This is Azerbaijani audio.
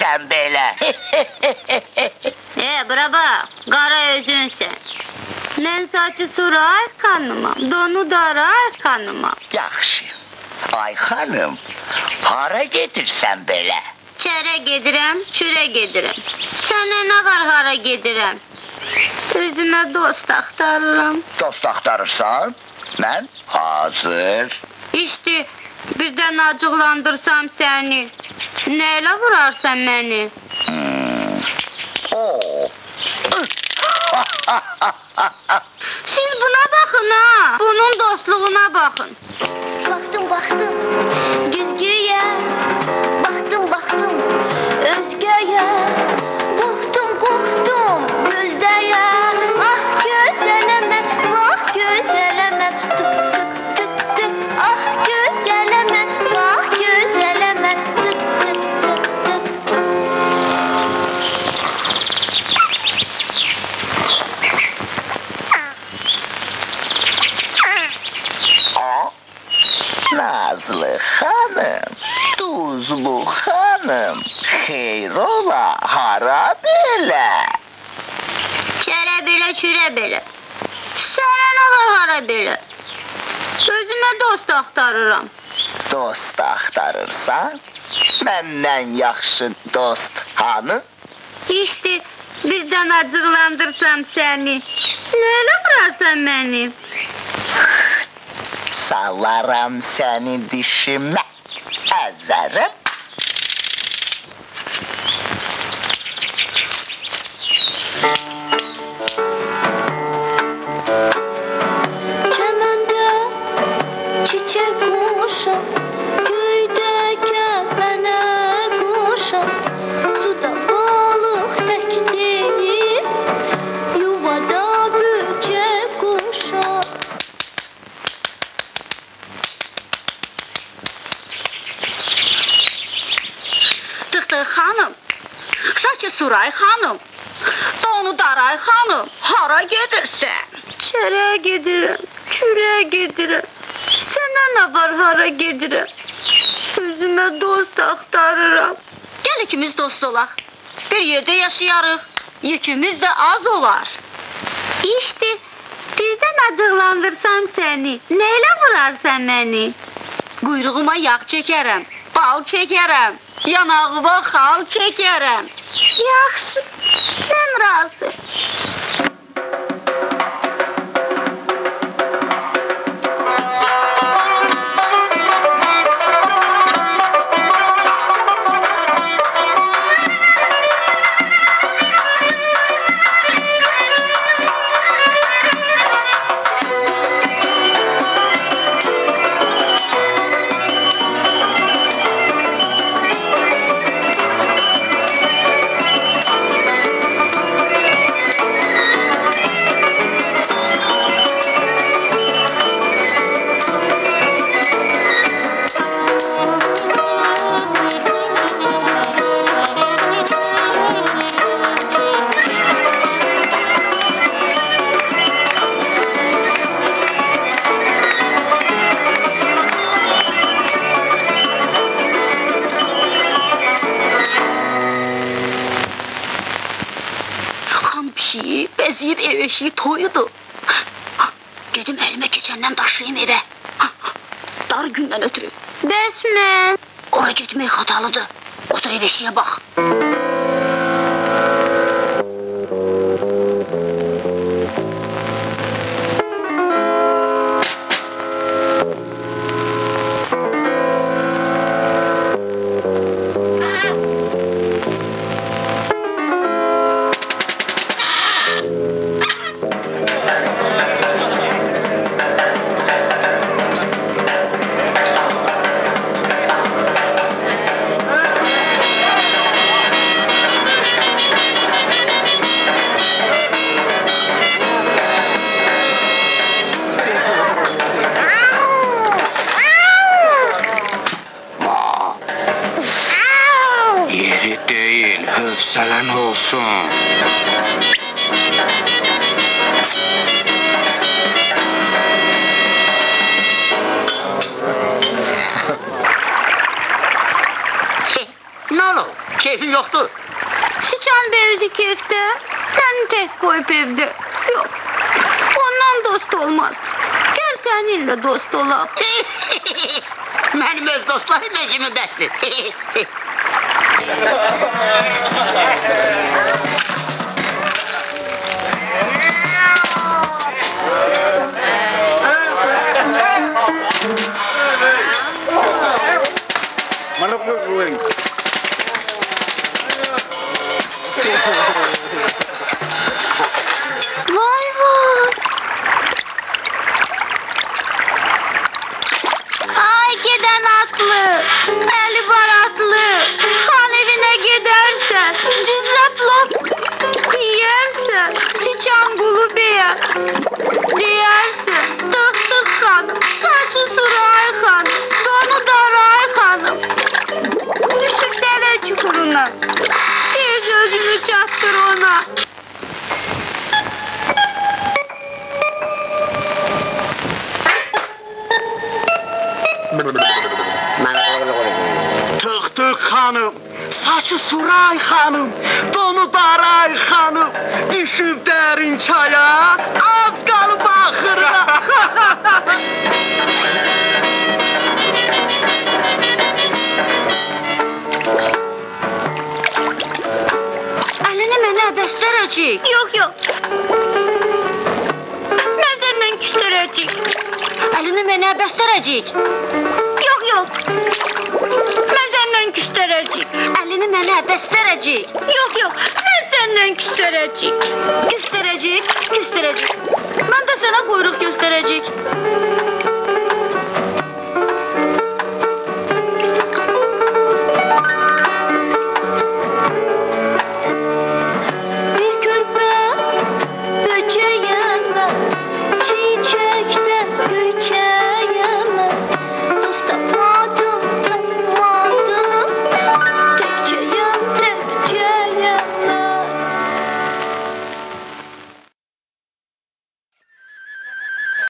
gedirsən belə? E, bura bax, qara özünsən. Mən saçı sura xanımam, donu dara xanımam. Yaxşı. Ay xanım, hara gedirsən belə? Çərə gedirəm, çürə gedirəm. Sənə nə var hara gedirəm? Özümə dost axtarıram. Dost axtarırsan? Mən hazır. İşte birdən acıqlandırsam səni. İlə vurarsan məni? Siz buna baxın ha. Bunun dostluğuna baxın. Baktım baktım Çərə belə. Sənə nə var hara belə? Özümə dost axtarıram. Dost axtarırsan? Məndən yaxşı dost hanı? İşte birdən acıqlandırsam səni. Nə ilə vurarsan məni? Salaram səni dişimə, əzərəm. Çiçek kuşa Köyde kefene kuşa Suda balık tektir Yuvada böcek kuşa Tıxtı xanım. Saçı Suray xanım. Donu Daray xanım. Hara gedirsən? Çərə gedirəm, çürə gedirəm. Sənə nə var hara gedirəm? Özümə dost axtarıram. Gəl ikimiz dost olaq. Bir yerdə yaşayarıq. Yükümüz də az olar. İşte birdən acıqlandırsam səni. Nə ilə vurarsan məni? Quyruğuma yağ çəkərəm, bal çəkərəm, yanağıma xal çəkərəm. Yaxşı, mən razı. Pişiyi bəzəyib ev eşiyi toyudu. Gedim əlimə keçəndən daşıyım evə. Dar gündən ötürü. Bəs mən? Ora getmək xatalıdır. Otur ev eşiyə bax. Olsun. keyfim yoxdur. Sıçan böyüdü kefte. Seni tek koyup evde. Yok. Ondan dost olmaz. Gel seninle dost olaq. Mənim öz dostlarım özümü bəsdir. Tık tık hanım, saçı suray hanım, donu daray hanım, düşüb dərin çaya, az qalıb axırına. Əlini mənə bəstərəcək. Yox, yox. Mən səndən küstərəcək. Əlini mənə bəstərəcək. Yox, yox. Mən səndən küstərəcək. Əlini mənə bəstərəcək. Yox, yox. Mən səndən küstərəcək. Küstərəcək, küstərəcək. Mən də sənə quyruq göstərəcək.